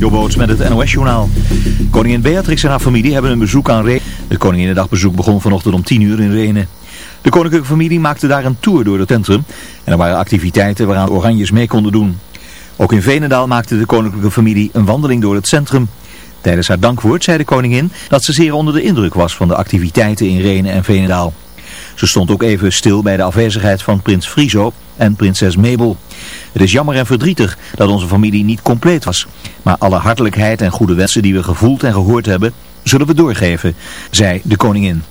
Jobboots met het NOS-journaal. Koningin Beatrix en haar familie hebben een bezoek aan Renen. Het Koninginnedagbezoek begon vanochtend om 10 uur in Renen. De koninklijke familie maakte daar een tour door het centrum. En er waren activiteiten waaraan Oranjes mee konden doen. Ook in Venendaal maakte de koninklijke familie een wandeling door het centrum. Tijdens haar dankwoord zei de koningin dat ze zeer onder de indruk was van de activiteiten in Renen en Venendaal. Ze stond ook even stil bij de afwezigheid van prins Friso en prinses Mabel. Het is jammer en verdrietig dat onze familie niet compleet was. Maar alle hartelijkheid en goede wensen die we gevoeld en gehoord hebben, zullen we doorgeven, zei de koningin.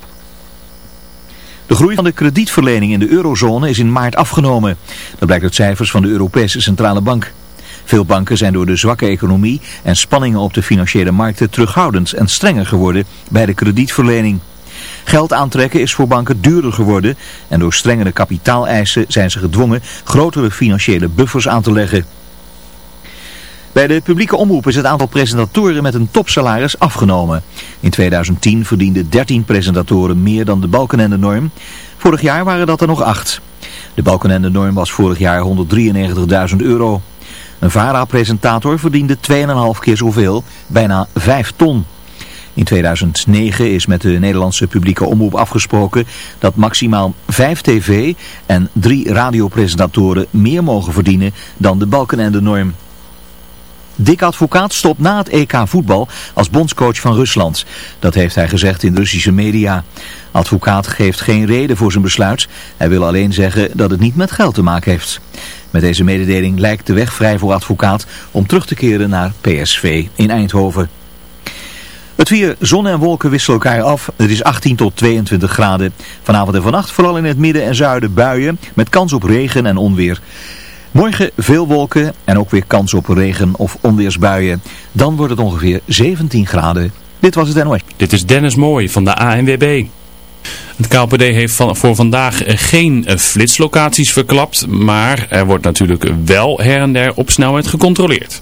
De groei van de kredietverlening in de eurozone is in maart afgenomen. Dat blijkt uit cijfers van de Europese Centrale Bank. Veel banken zijn door de zwakke economie en spanningen op de financiële markten terughoudend en strenger geworden bij de kredietverlening. Geld aantrekken is voor banken duurder geworden en door strengere kapitaaleisen zijn ze gedwongen grotere financiële buffers aan te leggen. Bij de publieke omroep is het aantal presentatoren met een topsalaris afgenomen. In 2010 verdienden 13 presentatoren meer dan de balken en de norm. Vorig jaar waren dat er nog 8. De balken en de norm was vorig jaar 193.000 euro. Een VARA-presentator verdiende 2,5 keer zoveel, bijna 5 ton. In 2009 is met de Nederlandse publieke omroep afgesproken dat maximaal vijf tv- en drie radiopresentatoren meer mogen verdienen dan de balken en de norm. Dick Advocaat stopt na het EK voetbal als bondscoach van Rusland. Dat heeft hij gezegd in Russische media. Advocaat geeft geen reden voor zijn besluit. Hij wil alleen zeggen dat het niet met geld te maken heeft. Met deze mededeling lijkt de weg vrij voor advocaat om terug te keren naar PSV in Eindhoven. Het weer, zon en wolken wisselen elkaar af. Het is 18 tot 22 graden. Vanavond en vannacht vooral in het midden en zuiden buien met kans op regen en onweer. Morgen veel wolken en ook weer kans op regen of onweersbuien. Dan wordt het ongeveer 17 graden. Dit was het NOS. Dit is Dennis Mooij van de ANWB. Het KLPD heeft voor vandaag geen flitslocaties verklapt, maar er wordt natuurlijk wel her en der op snelheid gecontroleerd.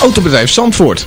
Autobedrijf Zandvoort.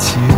起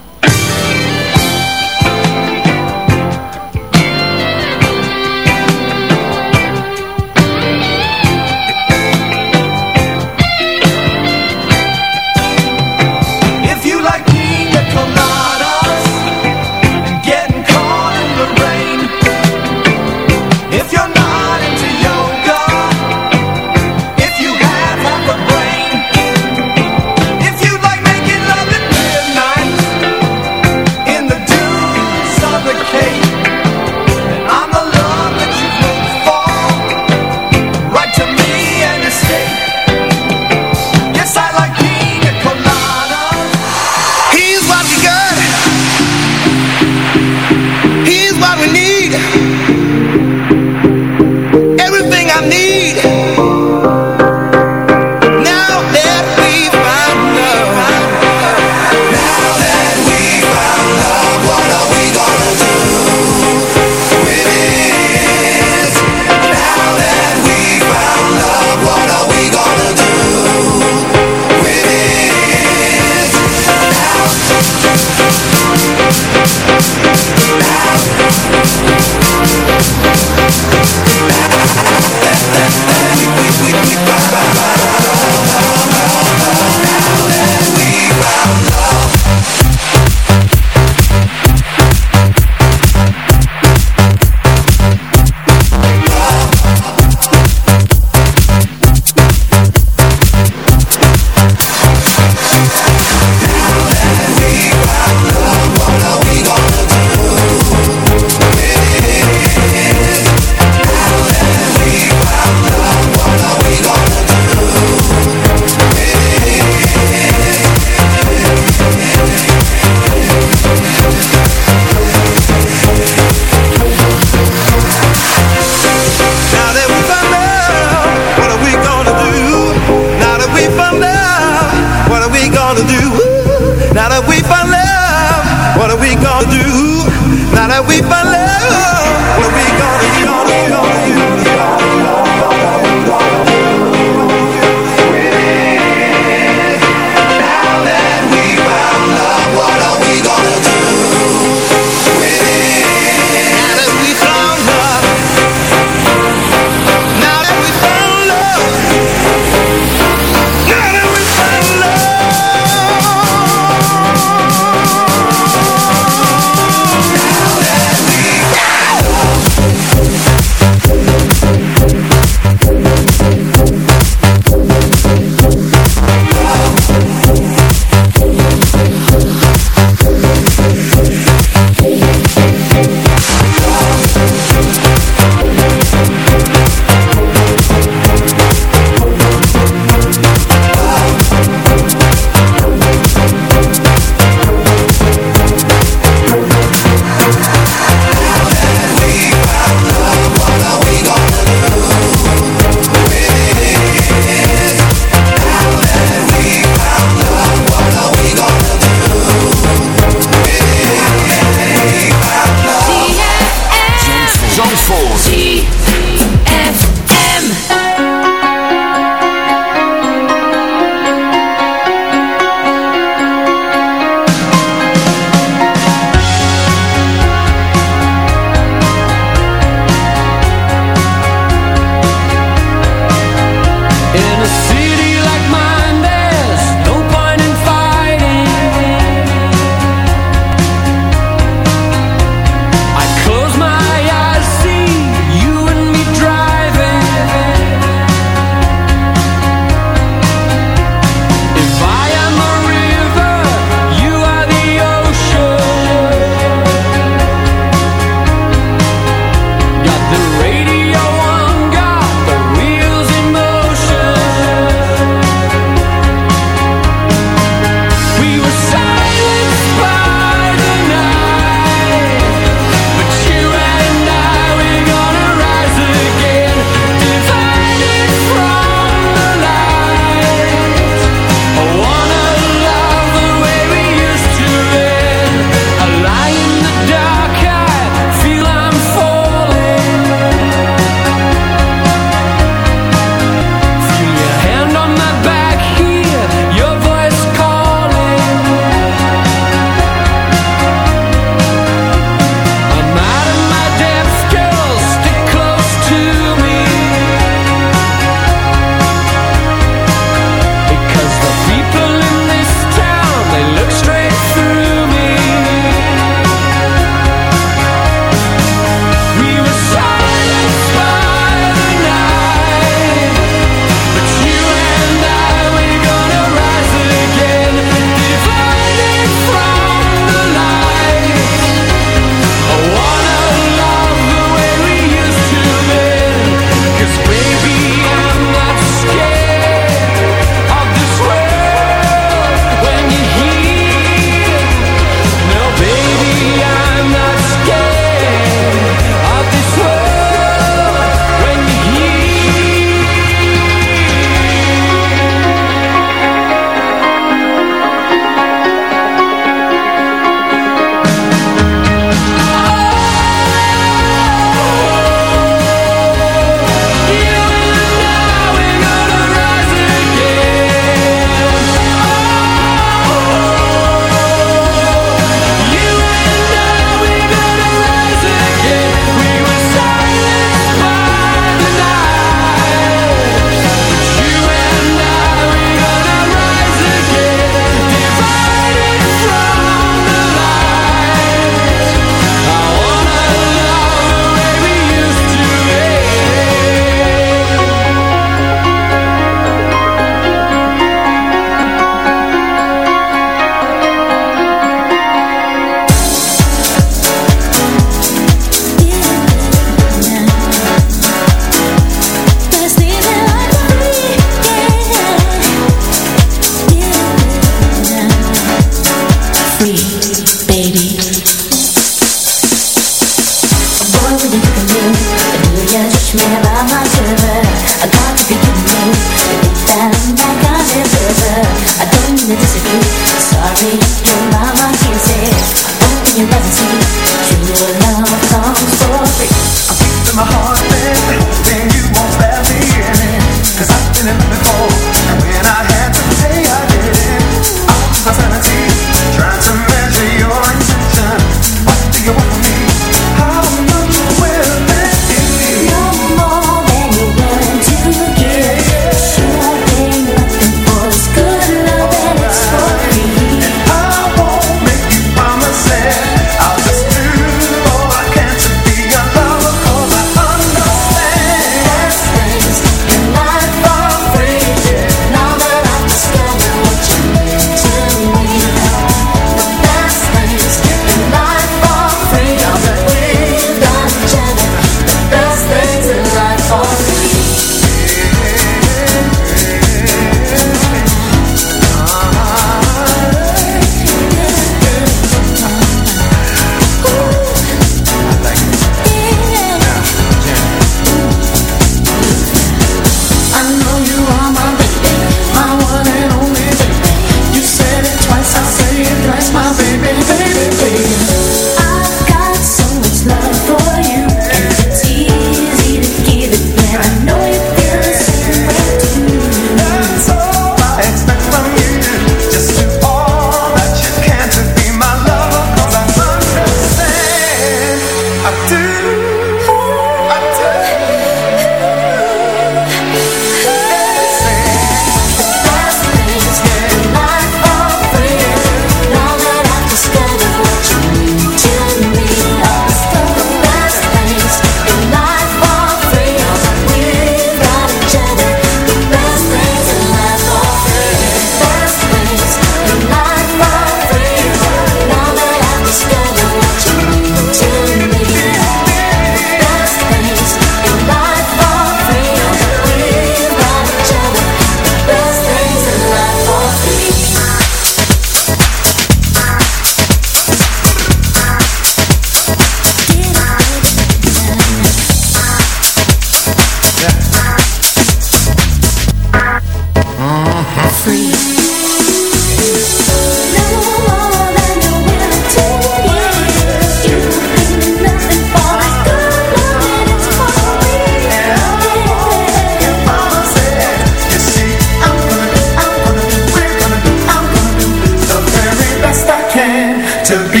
to be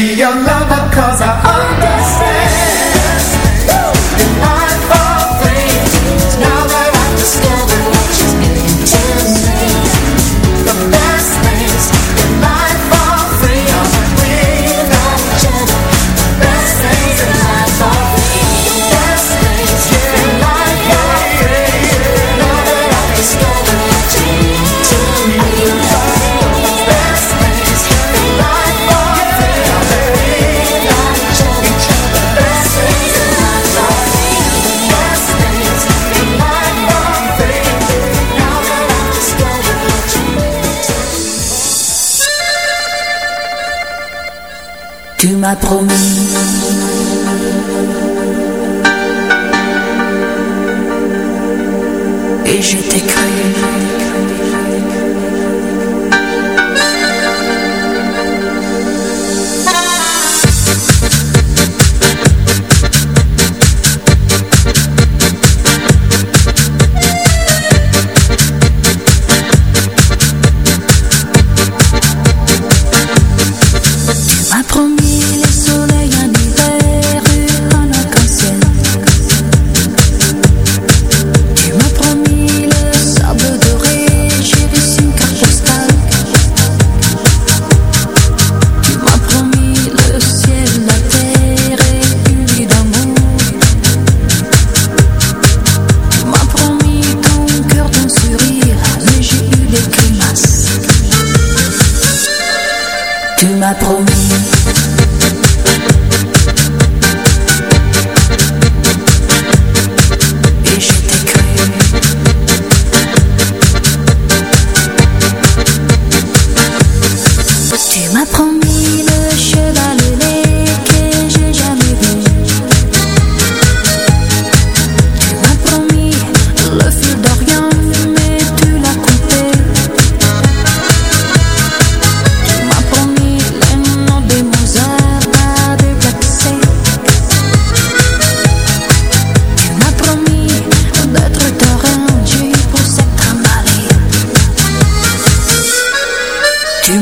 Thank you.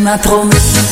M'as promis.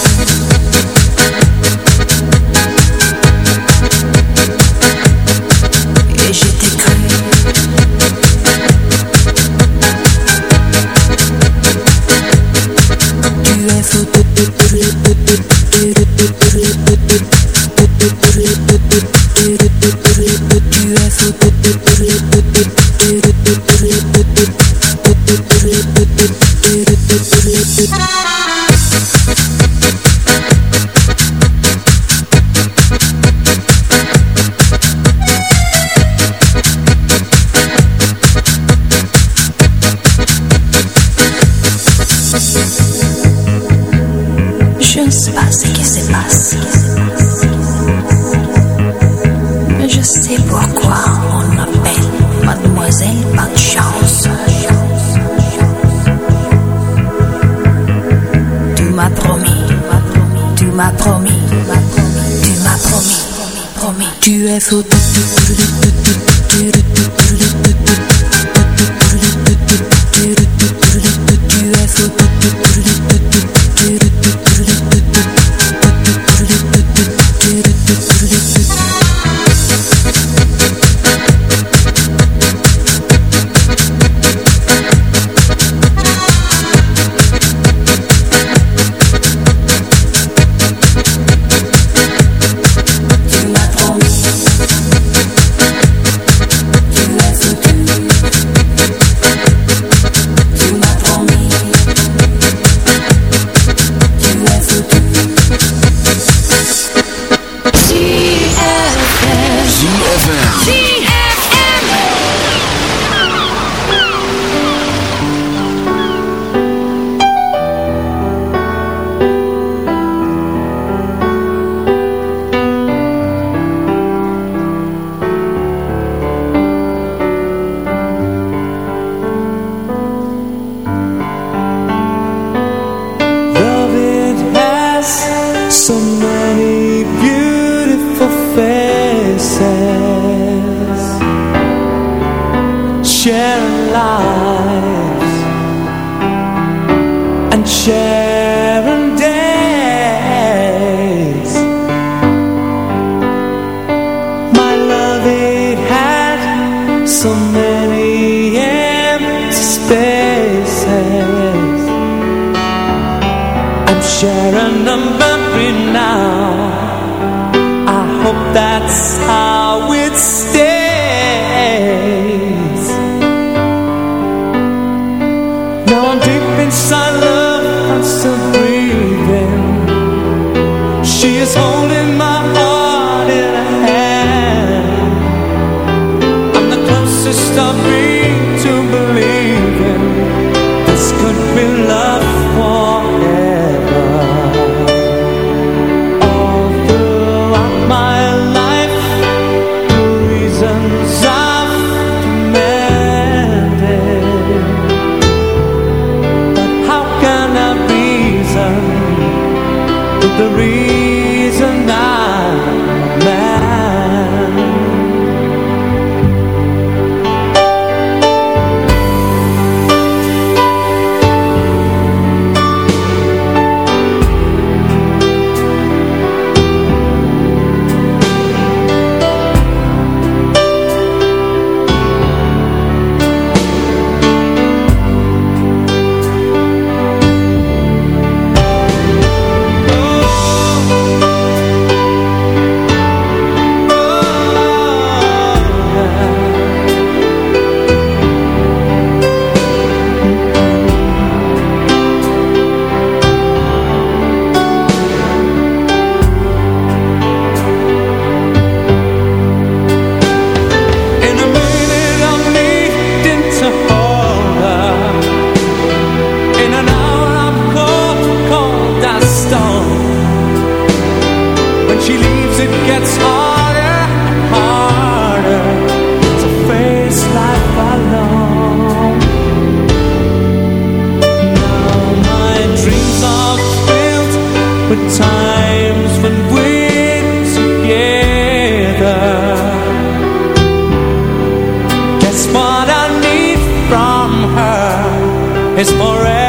stop is forever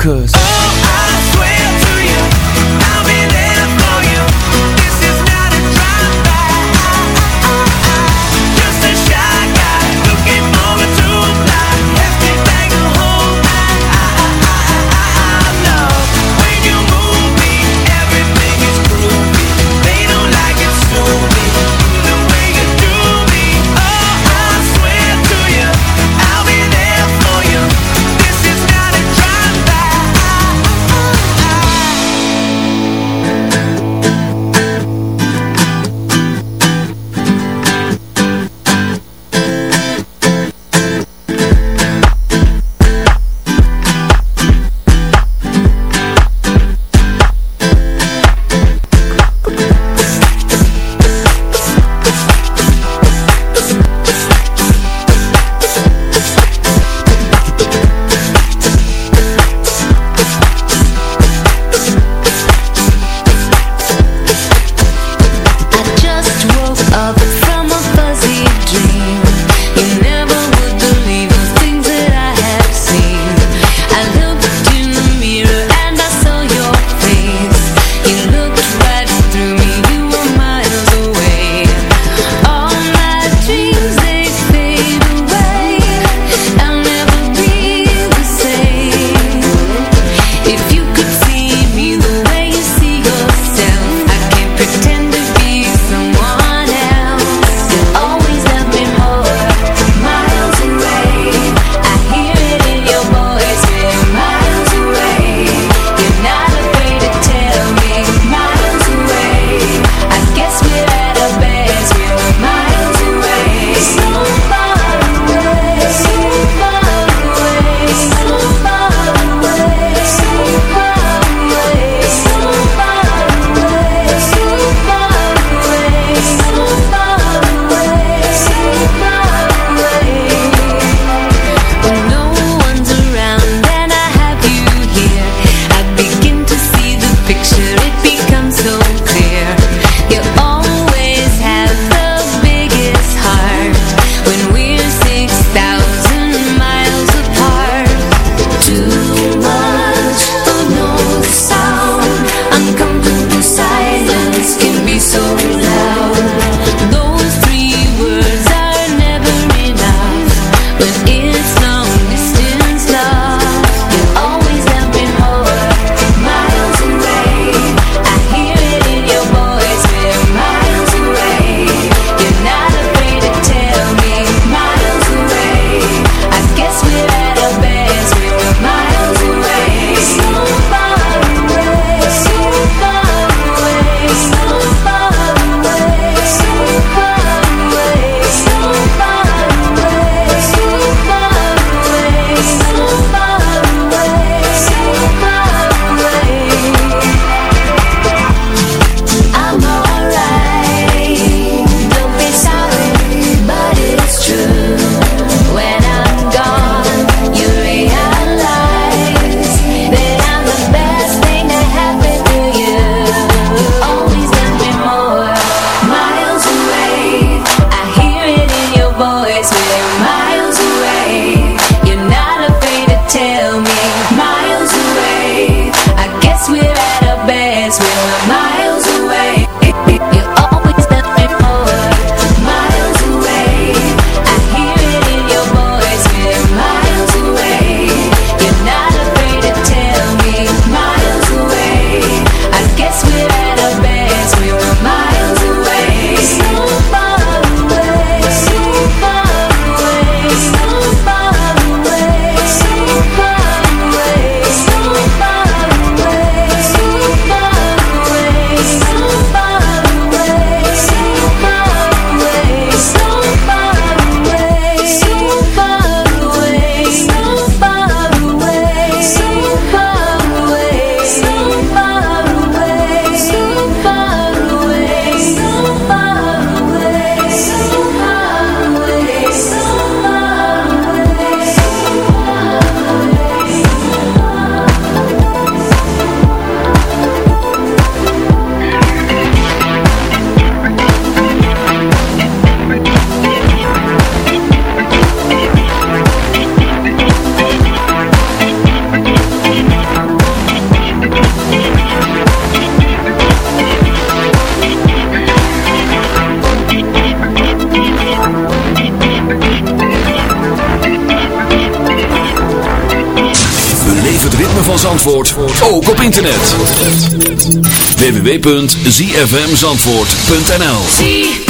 Cause. Oh, www.zfmzandvoort.nl